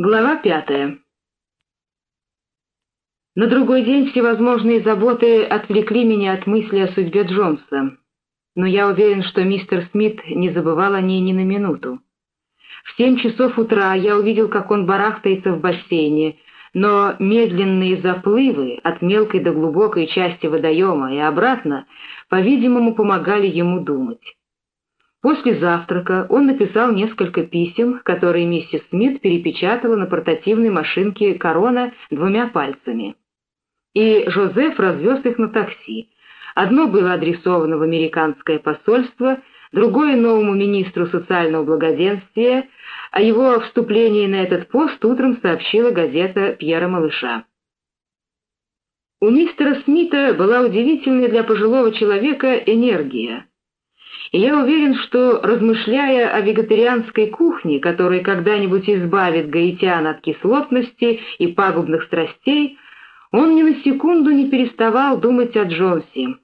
Глава пятая. На другой день всевозможные заботы отвлекли меня от мысли о судьбе Джонса, но я уверен, что мистер Смит не забывал о ней ни на минуту. В семь часов утра я увидел, как он барахтается в бассейне, но медленные заплывы от мелкой до глубокой части водоема и обратно, по-видимому, помогали ему думать. После завтрака он написал несколько писем, которые миссис Смит перепечатала на портативной машинке «Корона» двумя пальцами. И Жозеф развез их на такси. Одно было адресовано в американское посольство, другое — новому министру социального благоденствия, о его вступлении на этот пост утром сообщила газета Пьера Малыша. У мистера Смита была удивительная для пожилого человека энергия — и я уверен, что, размышляя о вегетарианской кухне, которая когда-нибудь избавит гаитян от кислотности и пагубных страстей, он ни на секунду не переставал думать о Джонсе,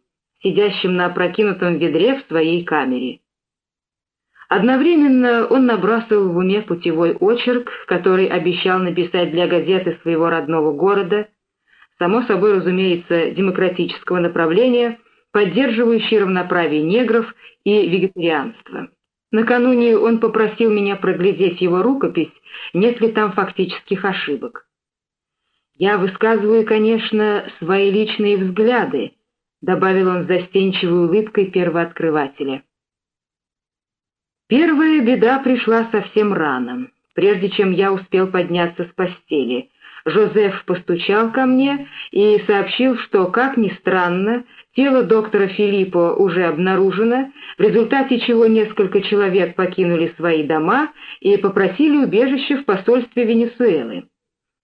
сидящем на опрокинутом ведре в своей камере. Одновременно он набрасывал в уме путевой очерк, который обещал написать для газеты своего родного города, само собой, разумеется, демократического направления, поддерживающий равноправие негров и вегетарианство. Накануне он попросил меня проглядеть его рукопись, нет ли там фактических ошибок. «Я высказываю, конечно, свои личные взгляды», — добавил он с застенчивой улыбкой первооткрывателя. Первая беда пришла совсем рано, прежде чем я успел подняться с постели. Жозеф постучал ко мне и сообщил, что, как ни странно, Тело доктора Филиппо уже обнаружено, в результате чего несколько человек покинули свои дома и попросили убежище в посольстве Венесуэлы.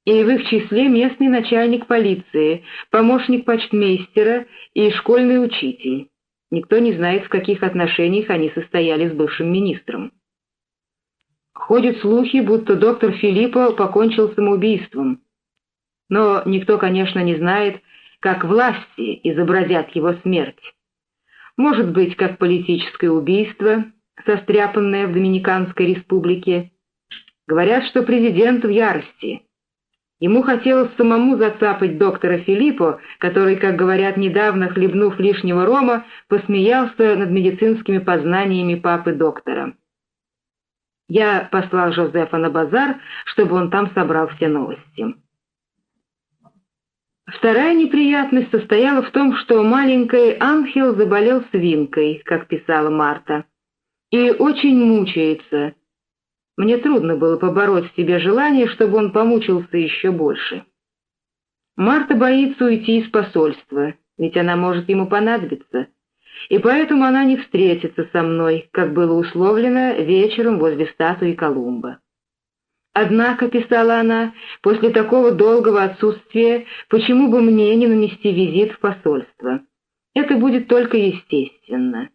И в их числе местный начальник полиции, помощник почтмейстера и школьный учитель. Никто не знает, в каких отношениях они состояли с бывшим министром. Ходят слухи, будто доктор Филиппо покончил самоубийством. Но никто, конечно, не знает, как власти изобразят его смерть. Может быть, как политическое убийство, состряпанное в Доминиканской республике. Говорят, что президент в ярости. Ему хотелось самому зацапать доктора Филиппо, который, как говорят недавно, хлебнув лишнего рома, посмеялся над медицинскими познаниями папы доктора. Я послал Жозефа на базар, чтобы он там собрал все новости. Вторая неприятность состояла в том, что маленький ангел заболел свинкой, как писала Марта, и очень мучается. Мне трудно было побороть в себе желание, чтобы он помучился еще больше. Марта боится уйти из посольства, ведь она может ему понадобиться, и поэтому она не встретится со мной, как было условлено вечером возле статуи Колумба. Однако, писала она, после такого долгого отсутствия, почему бы мне не нанести визит в посольство? Это будет только естественно.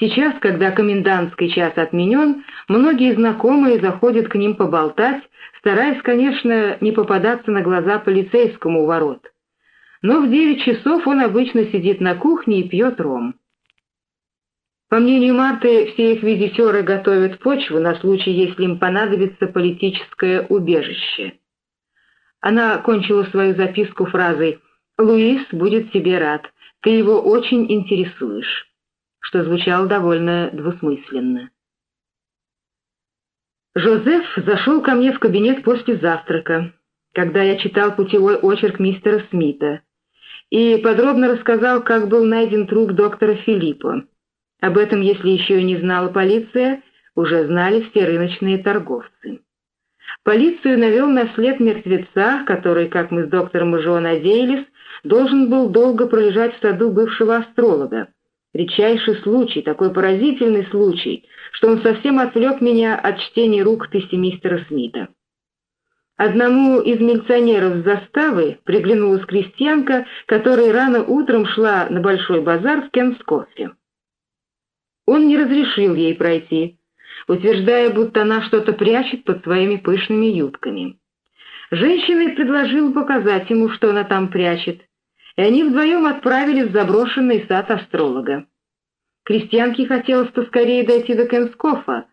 Сейчас, когда комендантский час отменен, многие знакомые заходят к ним поболтать, стараясь, конечно, не попадаться на глаза полицейскому у ворот. Но в девять часов он обычно сидит на кухне и пьет ром. По мнению Марты, все их визитеры готовят почву на случай, если им понадобится политическое убежище. Она кончила свою записку фразой «Луис будет тебе рад, ты его очень интересуешь», что звучало довольно двусмысленно. Жозеф зашел ко мне в кабинет после завтрака, когда я читал путевой очерк мистера Смита, и подробно рассказал, как был найден труп доктора Филиппа. Об этом, если еще не знала полиция, уже знали все рыночные торговцы. Полицию навел на след мертвеца, который, как мы с доктором уже надеялись, должен был долго пролежать в саду бывшего астролога. Редчайший случай, такой поразительный случай, что он совсем отвлек меня от чтения рукописи мистера Смита. Одному из милиционеров заставы приглянулась крестьянка, которая рано утром шла на большой базар в Кенскофе. Он не разрешил ей пройти, утверждая, будто она что-то прячет под своими пышными юбками. Женщина предложила показать ему, что она там прячет, и они вдвоем отправились в заброшенный сад астролога. Крестьянке хотелось поскорее дойти до Кенскофа,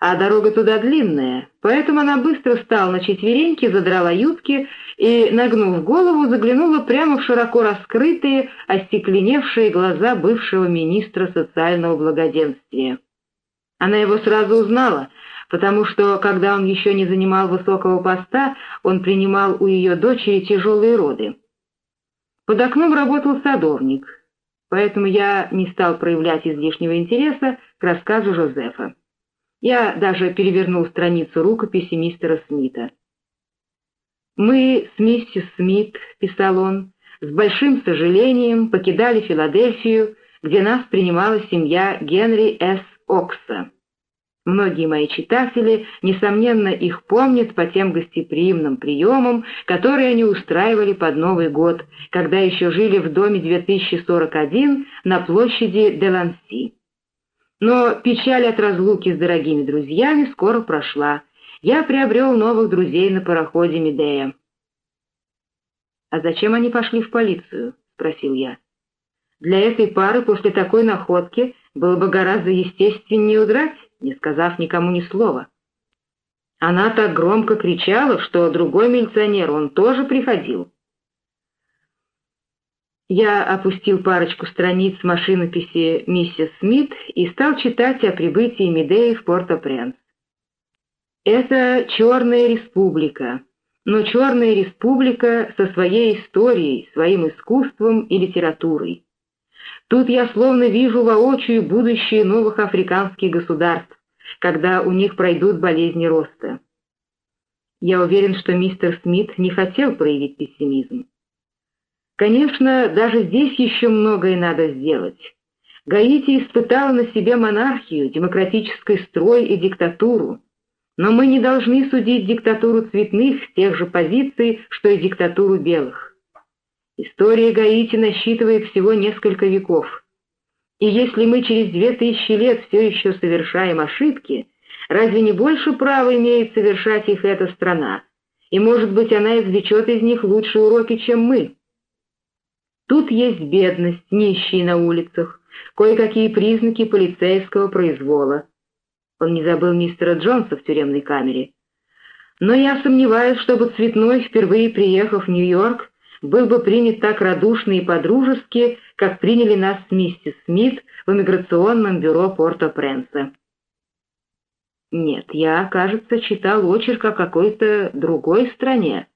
а дорога туда длинная, поэтому она быстро встала на четвереньки, задрала юбки и, нагнув голову, заглянула прямо в широко раскрытые, остекленевшие глаза бывшего министра социального благоденствия. Она его сразу узнала, потому что, когда он еще не занимал высокого поста, он принимал у ее дочери тяжелые роды. Под окном работал садовник, поэтому я не стал проявлять излишнего интереса к рассказу Жозефа. Я даже перевернул страницу рукописи мистера Смита. «Мы с миссис Смит», — писал он, — «с большим сожалением покидали Филадельфию, где нас принимала семья Генри С. Окса. Многие мои читатели, несомненно, их помнят по тем гостеприимным приемам, которые они устраивали под Новый год, когда еще жили в доме 2041 на площади Деланси. Но печаль от разлуки с дорогими друзьями скоро прошла. Я приобрел новых друзей на пароходе Медея. «А зачем они пошли в полицию?» — спросил я. «Для этой пары после такой находки было бы гораздо естественнее удрать, не сказав никому ни слова. Она так громко кричала, что другой милиционер, он тоже приходил. Я опустил парочку страниц машинописи миссис Смит и стал читать о прибытии Медеи в Порто-Пренс. Это Черная Республика, но Черная Республика со своей историей, своим искусством и литературой. Тут я словно вижу воочию будущее новых африканских государств, когда у них пройдут болезни роста. Я уверен, что мистер Смит не хотел проявить пессимизм. Конечно, даже здесь еще многое надо сделать. Гаити испытала на себе монархию, демократический строй и диктатуру. Но мы не должны судить диктатуру цветных с тех же позиций, что и диктатуру белых. История Гаити насчитывает всего несколько веков. И если мы через две тысячи лет все еще совершаем ошибки, разве не больше права имеет совершать их эта страна? И, может быть, она извлечет из них лучшие уроки, чем мы. Тут есть бедность, нищие на улицах, кое-какие признаки полицейского произвола. Он не забыл мистера Джонса в тюремной камере. Но я сомневаюсь, чтобы Цветной, впервые приехав в Нью-Йорк, был бы принят так радушно и подружески, как приняли нас с миссис Смит в иммиграционном бюро Порто-Пренса. Нет, я, кажется, читал очерк о какой-то другой стране.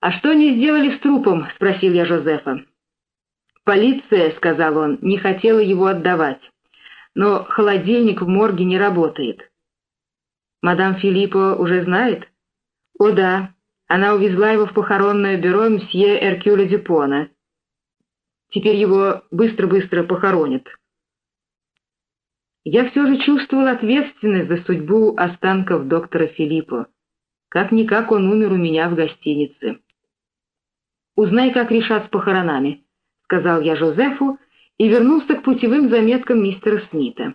«А что они сделали с трупом?» — спросил я Жозефа. «Полиция», — сказал он, — «не хотела его отдавать. Но холодильник в морге не работает». «Мадам Филиппо уже знает?» «О да, она увезла его в похоронное бюро мсье Эркюля Дюпона. Теперь его быстро-быстро похоронят». Я все же чувствовал ответственность за судьбу останков доктора Филиппо. Как-никак он умер у меня в гостинице. «Узнай, как решат с похоронами», — сказал я Жозефу и вернулся к путевым заметкам мистера Смита.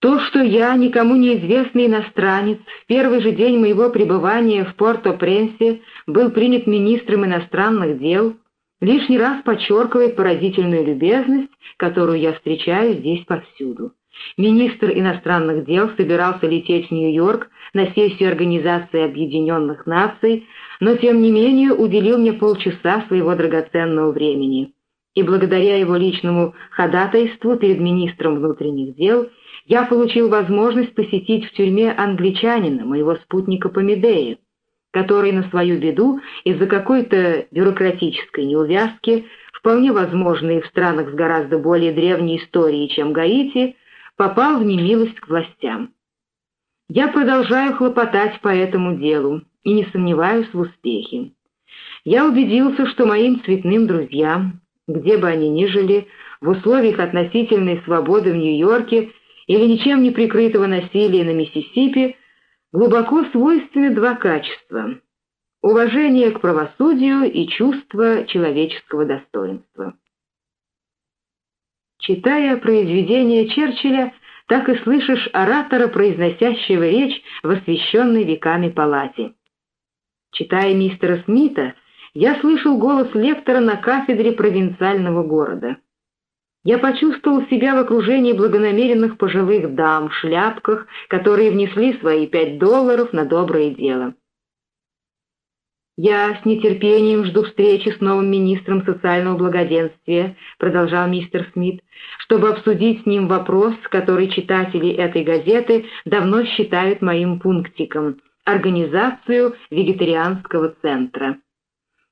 То, что я, никому неизвестный иностранец, в первый же день моего пребывания в Порто-Пренсе был принят министром иностранных дел, лишний раз подчеркивает поразительную любезность, которую я встречаю здесь повсюду. Министр иностранных дел собирался лететь в Нью-Йорк на сессию Организации Объединенных Наций, но тем не менее уделил мне полчаса своего драгоценного времени. И благодаря его личному ходатайству перед министром внутренних дел я получил возможность посетить в тюрьме англичанина, моего спутника по Медее, который на свою беду из-за какой-то бюрократической неувязки, вполне возможной в странах с гораздо более древней историей, чем Гаити, попал в немилость к властям. Я продолжаю хлопотать по этому делу и не сомневаюсь в успехе. Я убедился, что моим цветным друзьям, где бы они ни жили, в условиях относительной свободы в Нью-Йорке или ничем не прикрытого насилия на Миссисипи, глубоко свойственны два качества — уважение к правосудию и чувство человеческого достоинства. Читая произведения Черчилля, так и слышишь оратора, произносящего речь в освященной веками палате. Читая мистера Смита, я слышал голос лектора на кафедре провинциального города. Я почувствовал себя в окружении благонамеренных пожилых дам в шляпках, которые внесли свои пять долларов на доброе дело. «Я с нетерпением жду встречи с новым министром социального благоденствия», продолжал мистер Смит, «чтобы обсудить с ним вопрос, который читатели этой газеты давно считают моим пунктиком – организацию вегетарианского центра».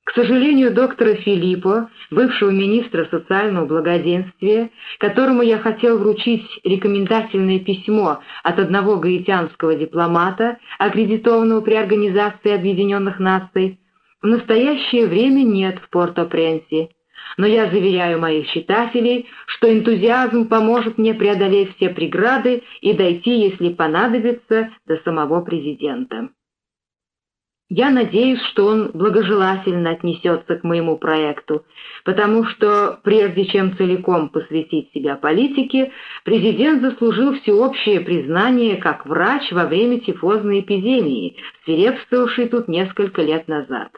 К сожалению, доктора Филиппо, бывшего министра социального благоденствия, которому я хотел вручить рекомендательное письмо от одного гаитянского дипломата, аккредитованного при Организации Объединенных Наций, в настоящее время нет в Порто-Пренсе. Но я заверяю моих читателей, что энтузиазм поможет мне преодолеть все преграды и дойти, если понадобится, до самого президента. Я надеюсь, что он благожелательно отнесется к моему проекту, потому что, прежде чем целиком посвятить себя политике, президент заслужил всеобщее признание как врач во время тифозной эпидемии, свирепствовавшей тут несколько лет назад.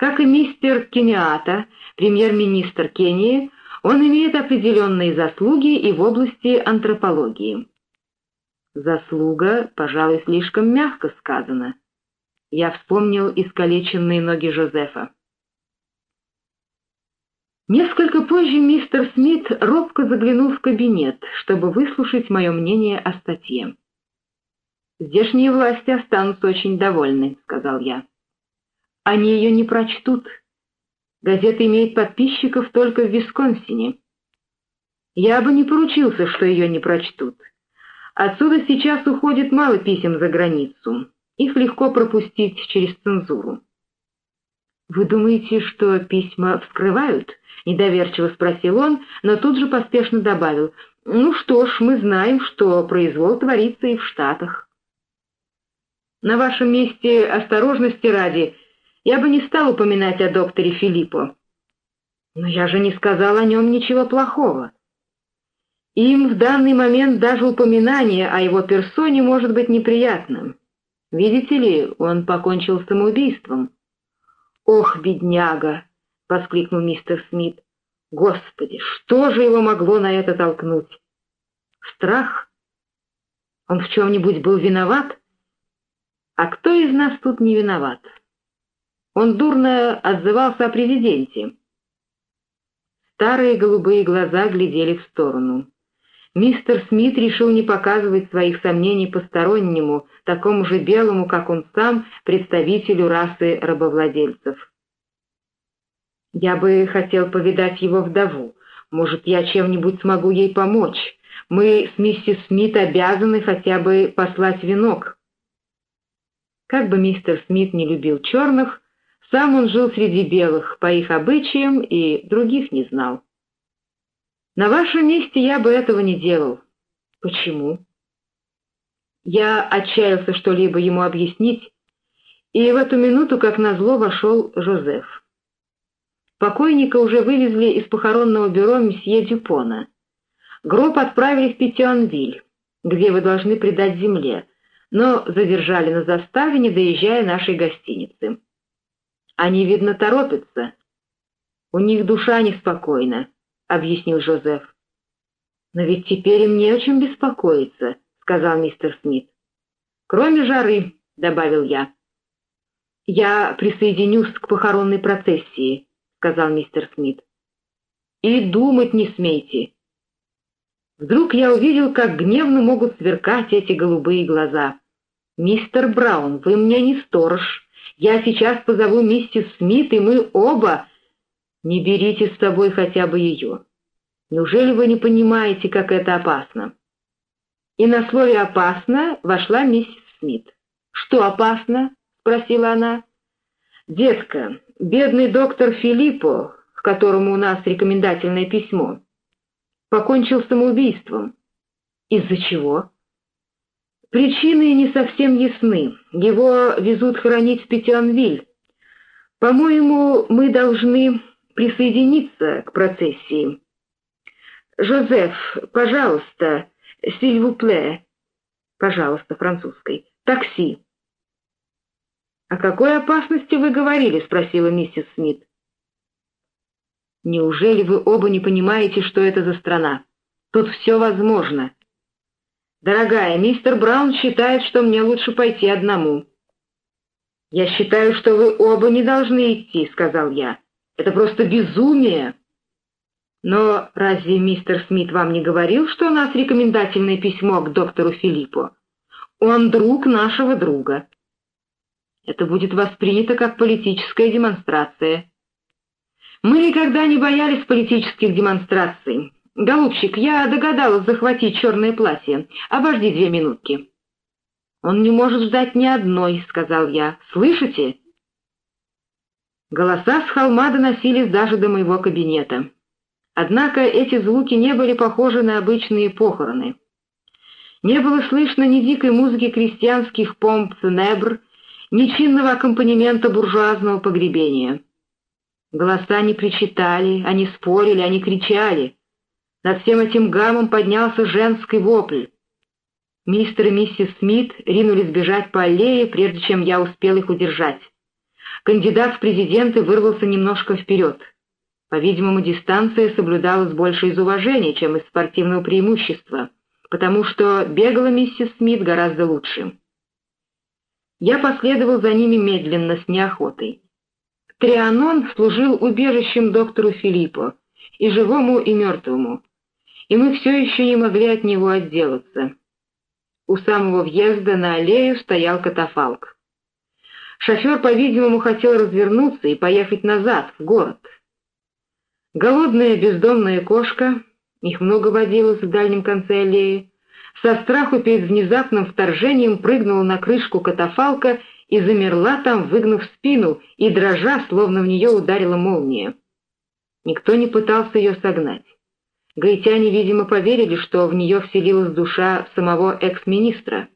Как и мистер Кениата, премьер-министр Кении, он имеет определенные заслуги и в области антропологии. Заслуга, пожалуй, слишком мягко сказано. Я вспомнил искалеченные ноги Жозефа. Несколько позже мистер Смит робко заглянул в кабинет, чтобы выслушать мое мнение о статье. «Здешние власти останутся очень довольны», — сказал я. «Они ее не прочтут. Газета имеет подписчиков только в Висконсине. Я бы не поручился, что ее не прочтут. Отсюда сейчас уходит мало писем за границу. Их легко пропустить через цензуру. «Вы думаете, что письма вскрывают?» — недоверчиво спросил он, но тут же поспешно добавил. «Ну что ж, мы знаем, что произвол творится и в Штатах». «На вашем месте осторожности ради я бы не стал упоминать о докторе Филиппо». «Но я же не сказал о нем ничего плохого». Им в данный момент даже упоминание о его персоне может быть неприятным. Видите ли, он покончил самоубийством. «Ох, бедняга!» — воскликнул мистер Смит. «Господи, что же его могло на это толкнуть? Страх? Он в чем-нибудь был виноват? А кто из нас тут не виноват? Он дурно отзывался о президенте». Старые голубые глаза глядели в сторону мистер Смит решил не показывать своих сомнений постороннему, такому же белому, как он сам, представителю расы рабовладельцев. «Я бы хотел повидать его вдову. Может, я чем-нибудь смогу ей помочь. Мы с миссис Смит обязаны хотя бы послать венок». Как бы мистер Смит не любил черных, сам он жил среди белых по их обычаям и других не знал. На вашем месте я бы этого не делал. Почему? Я отчаялся что-либо ему объяснить, и в эту минуту, как назло, вошел Жозеф. Покойника уже вывезли из похоронного бюро месье Дюпона. Гроб отправили в Петионвиль, где вы должны предать земле, но задержали на заставе, не доезжая нашей гостиницы. Они, видно, торопятся. У них душа неспокойна объяснил Жозеф. «Но ведь теперь им не о чем беспокоиться», — сказал мистер Смит. «Кроме жары», — добавил я. «Я присоединюсь к похоронной процессии», — сказал мистер Смит. «И думать не смейте». Вдруг я увидел, как гневно могут сверкать эти голубые глаза. «Мистер Браун, вы мне не сторож. Я сейчас позову миссис Смит, и мы оба не берите с собой хотя бы ее. Неужели вы не понимаете, как это опасно? И на слове «опасно» вошла миссис Смит. «Что опасно?» — спросила она. «Детка, бедный доктор Филиппо, к которому у нас рекомендательное письмо, покончил самоубийством. Из-за чего?» Причины не совсем ясны. Его везут хоронить в Петионвиль. По-моему, мы должны присоединиться к процессии. «Жозеф, пожалуйста, сильвупле, пожалуйста, французской, такси». «О какой опасности вы говорили?» — спросила миссис Смит. Неужели вы оба не понимаете, что это за страна? Тут все возможно. Дорогая, мистер Браун считает, что мне лучше пойти одному. Я считаю, что вы оба не должны идти, сказал я. Это просто безумие. Но разве мистер Смит вам не говорил, что у нас рекомендательное письмо к доктору Филиппу? Он друг нашего друга. Это будет воспринято как политическая демонстрация. Мы никогда не боялись политических демонстраций. Голубчик, я догадалась захватить черное платье. Обожди две минутки. Он не может ждать ни одной, сказал я. Слышите? Голоса с холма доносились даже до моего кабинета. Однако эти звуки не были похожи на обычные похороны. Не было слышно ни дикой музыки крестьянских помп небр, ни чинного аккомпанемента буржуазного погребения. Голоса не причитали, они спорили, они кричали. Над всем этим гамом поднялся женский вопль. Мистер и миссис Смит ринулись бежать по аллее, прежде чем я успел их удержать. Кандидат в президенты вырвался немножко вперед. По-видимому, дистанция соблюдалась больше из уважения, чем из спортивного преимущества, потому что бегала миссис Смит гораздо лучше. Я последовал за ними медленно, с неохотой. Трианон служил убежищем доктору Филиппу, и живому, и мертвому, и мы все еще не могли от него отделаться. У самого въезда на аллею стоял катафалк. Шофер, по-видимому, хотел развернуться и поехать назад, в город. Голодная бездомная кошка, их много водилось в дальнем конце аллеи, со страху перед внезапным вторжением прыгнула на крышку катафалка и замерла там, выгнув спину, и дрожа, словно в нее ударила молния. Никто не пытался ее согнать. Гаитяне, видимо, поверили, что в нее вселилась душа самого экс-министра.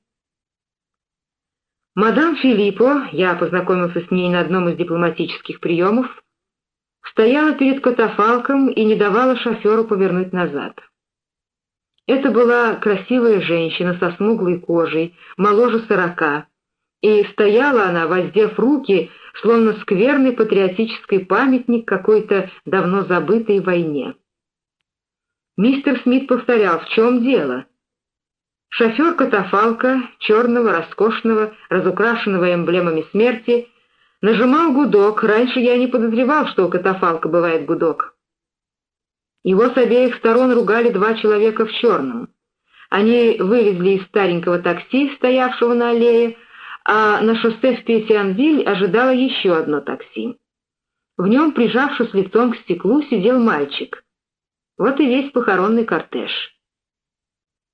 Мадам Филиппо, я познакомился с ней на одном из дипломатических приемов, стояла перед катафалком и не давала шоферу повернуть назад. Это была красивая женщина со смуглой кожей, моложе сорока, и стояла она, воздев руки, словно скверный патриотический памятник какой-то давно забытой войне. Мистер Смит повторял, в чем дело? Шофер катафалка, черного, роскошного, разукрашенного эмблемами смерти, нажимал гудок, раньше я не подозревал, что у катафалка бывает гудок. Его с обеих сторон ругали два человека в черном. Они вывезли из старенького такси, стоявшего на аллее, а на шоссе в Петианвиль ожидало еще одно такси. В нем, прижавшись лицом к стеклу, сидел мальчик. Вот и весь похоронный кортеж.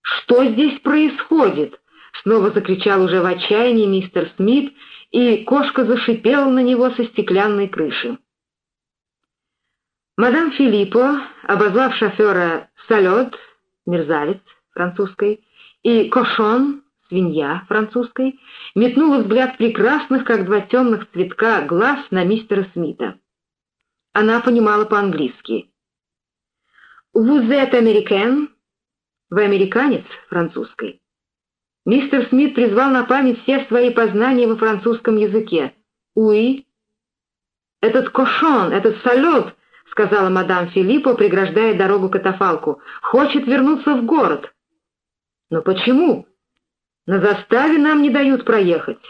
«Что здесь происходит?» — снова закричал уже в отчаянии мистер Смит, и кошка зашипела на него со стеклянной крыши. Мадам Филиппо, обозвав шофера «салет», мерзавец французской, и «кошон», свинья французской, метнула взгляд прекрасных, как два темных цветка, глаз на мистера Смита. Она понимала по-английски. «Vous êtes américain?» «Вы американец?» французской. Мистер Смит призвал на память все свои познания во французском языке. «Уи?» «Этот кошон, этот салют!» — сказала мадам Филиппо, преграждая дорогу катафалку. «Хочет вернуться в город». «Но почему?» На заставе нам не дают проехать.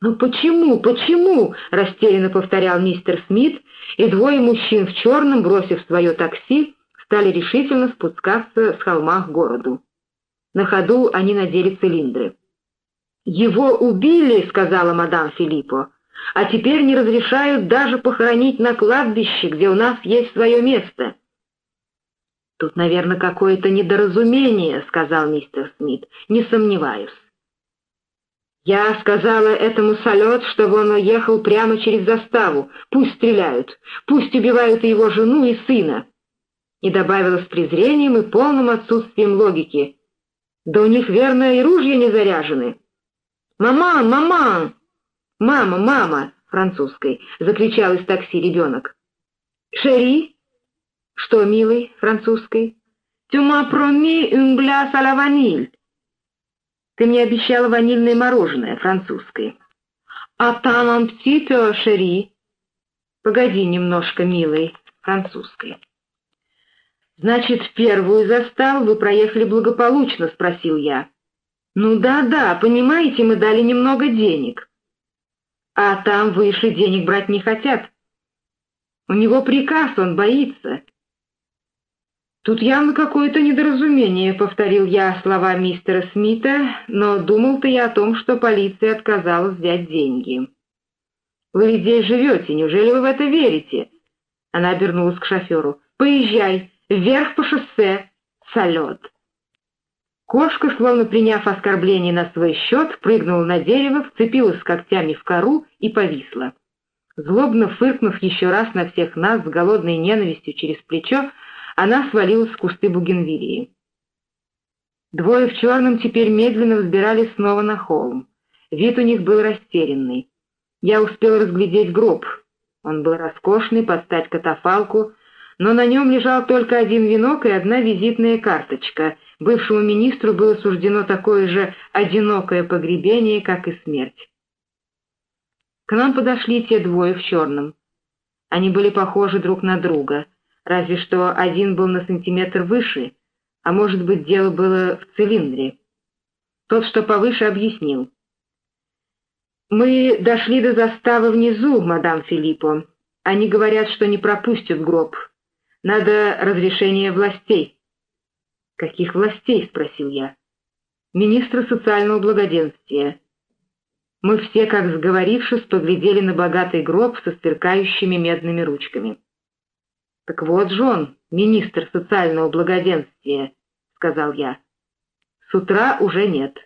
«Ну почему, почему?» — растерянно повторял мистер Смит, и двое мужчин в черном, бросив свое такси, стали решительно спускаться с холма к городу. На ходу они надели цилиндры. «Его убили», — сказала мадам Филиппо, «а теперь не разрешают даже похоронить на кладбище, где у нас есть свое место». «Тут, наверное, какое-то недоразумение», — сказал мистер Смит, — «не сомневаюсь». Я сказала этому салет, чтобы он уехал прямо через заставу. Пусть стреляют, пусть убивают его жену и сына. И добавила с презрением и полным отсутствием логики. Да у них, верно, и ружья не заряжены. «Мама, мама!» «Мама, мама!» французской, закричал из такси ребенок. «Шери?» «Что, милый?» французской. «Tu m'as promis une glace à la vanille». Ты мне обещала ванильное мороженое, французское. А там птито, шери. Погоди немножко, милый. французской. «Значит, первую заставу вы проехали благополучно?» — спросил я. «Ну да-да, понимаете, мы дали немного денег». «А там выше денег брать не хотят. У него приказ, он боится». «Тут явно какое-то недоразумение», — повторил я слова мистера Смита, но думал-то я о том, что полиция отказалась взять деньги. «Вы здесь живете, неужели вы в это верите?» Она обернулась к шоферу. «Поезжай, вверх по шоссе, салет!» Кошка, словно приняв оскорбление на свой счет, прыгнула на дерево, вцепилась когтями в кору и повисла. Злобно фыркнув еще раз на всех нас с голодной ненавистью через плечо, она свалилась в кусты бугенвилии. Двое в черном теперь медленно взбирались снова на холм. Вид у них был растерянный. Я успел разглядеть гроб. Он был роскошный, под стать катафалку, но на нем лежал только один венок и одна визитная карточка. Бывшему министру было суждено такое же одинокое погребение, как и смерть. К нам подошли те двое в черном. Они были похожи друг на друга, разве что один был на сантиметр выше, а может быть дело было в цилиндре. Тот, что повыше, объяснил. «Мы дошли до заставы внизу, мадам Филиппо. Они говорят, что не пропустят гроб. Надо разрешение властей». «Каких властей?» — спросил я. «Министра социального благоденствия». Мы все, как сговорившись, поглядели на богатый гроб со сверкающими медными ручками. «Так вот же он, министр социального благоденствия», — сказал я. «С утра уже нет».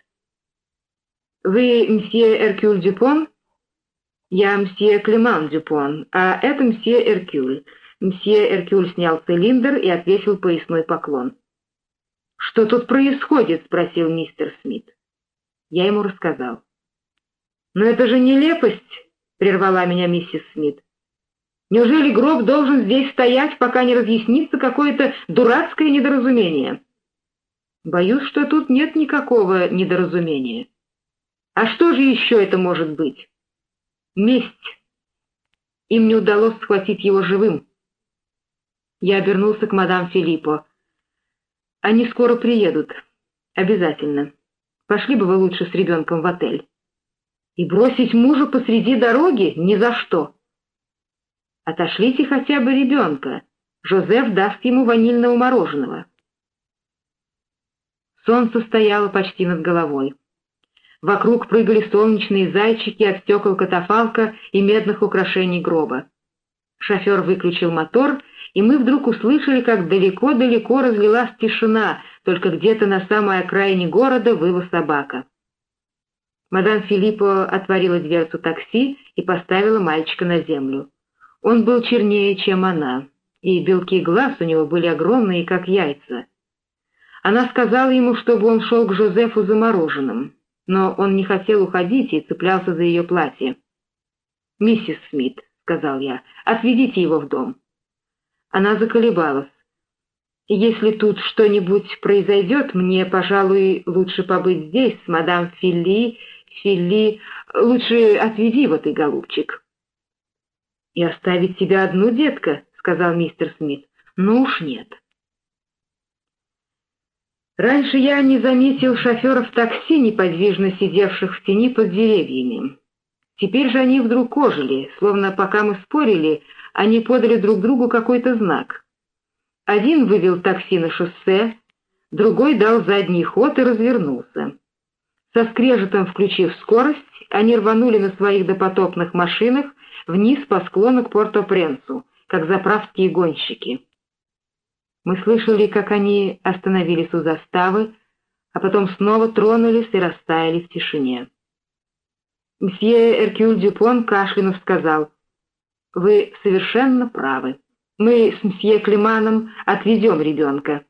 «Вы мсье Эркюль Дюпон?» «Я мсье Клеман Дюпон, а это мсье Эркюль». Мсье Эркюль снял цилиндр и отвесил поясной поклон. «Что тут происходит?» — спросил мистер Смит. Я ему рассказал. «Но это же нелепость!» — прервала меня миссис Смит. «Неужели гроб должен здесь стоять, пока не разъяснится какое-то дурацкое недоразумение?» «Боюсь, что тут нет никакого недоразумения». «А что же еще это может быть?» «Месть!» Им не удалось схватить его живым. Я обернулся к мадам Филиппо. «Они скоро приедут. Обязательно. Пошли бы вы лучше с ребенком в отель». «И бросить мужа посреди дороги? Ни за что!» «Отошлите хотя бы ребенка. Жозеф даст ему ванильного мороженого». Солнце стояло почти над головой. Вокруг прыгали солнечные зайчики от стекол катафалка и медных украшений гроба. Шофер выключил мотор и мы вдруг услышали, как далеко-далеко разлилась тишина, только где-то на самой окраине города выла собака. Мадам Филиппо отворила дверцу такси и поставила мальчика на землю. Он был чернее, чем она, и белки глаз у него были огромные, как яйца. Она сказала ему, чтобы он шел к Жозефу замороженным, но он не хотел уходить и цеплялся за ее платье. «Миссис Смит», — сказал я, — «отведите его в дом». Она заколебалась. «Если тут что-нибудь произойдет, мне, пожалуй, лучше побыть здесь с мадам Филли. Филли, лучше отведи вот и голубчик». «И оставить тебя одну, детка?» — сказал мистер Смит. «Ну уж нет». Раньше я не заметил шоферов такси, неподвижно сидевших в тени под деревьями. Теперь же они вдруг ожили, словно пока мы спорили, они подали друг другу какой-то знак. Один вывел такси на шоссе, другой дал задний ход и развернулся. Со скрежетом включив скорость, они рванули на своих допотопных машинах вниз по склону к Порто-Пренсу, как заправские гонщики. Мы слышали, как они остановились у заставы, а потом снова тронулись и растаяли в тишине. Мсье Эркюль Дюпон кашлянув сказал — вы совершенно правы. Мы с мсье Климаном отведем ребенка.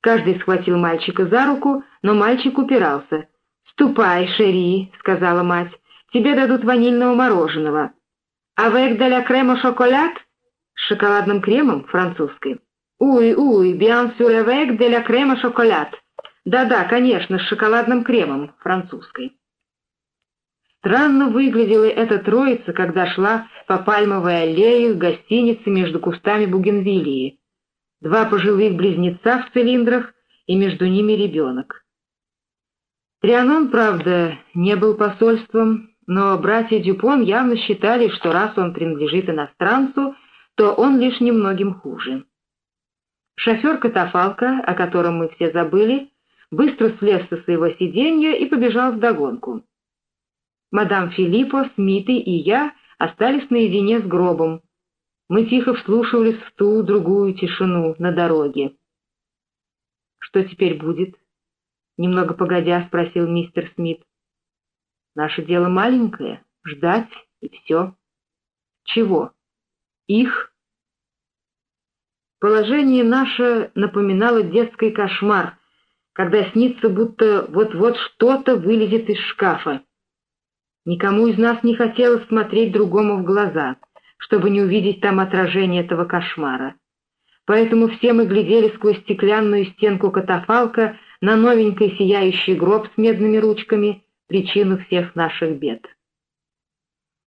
Каждый схватил мальчика за руку, но мальчик упирался. «Ступай, Шери», — сказала мать, — «тебе дадут ванильного мороженого». «Avec de la crème au chocolat?» «С шоколадным кремом, французской». «Уй, уй, bien sûr avec de la chocolat». «Да-да, конечно, с шоколадным кремом, французской». Странно выглядела эта троица, когда шла по пальмовой аллее к гостинице между кустами бугенвилии. Два пожилых близнеца в цилиндрах и между ними ребенок. Трианон, правда, не был посольством, но братья Дюпон явно считали, что раз он принадлежит иностранцу, то он лишь немногим хуже. Шофер катафалка, о котором мы все забыли, быстро слез со своего сиденья и побежал вдогонку. Мадам Филиппо, Смиты и я остались наедине с гробом. Мы тихо вслушивались в ту другую тишину на дороге. «Что теперь будет?» — немного погодя спросил мистер Смит. «Наше дело маленькое — ждать, и все». «Чего? Их?» Положение наше напоминало детский кошмар, когда снится, будто вот-вот что-то вылезет из шкафа. Никому из нас не хотелось смотреть другому в глаза, чтобы не увидеть там отражение этого кошмара. Поэтому все мы глядели сквозь стеклянную стенку катафалка на новенький сияющий гроб с медными ручками, причину всех наших бед.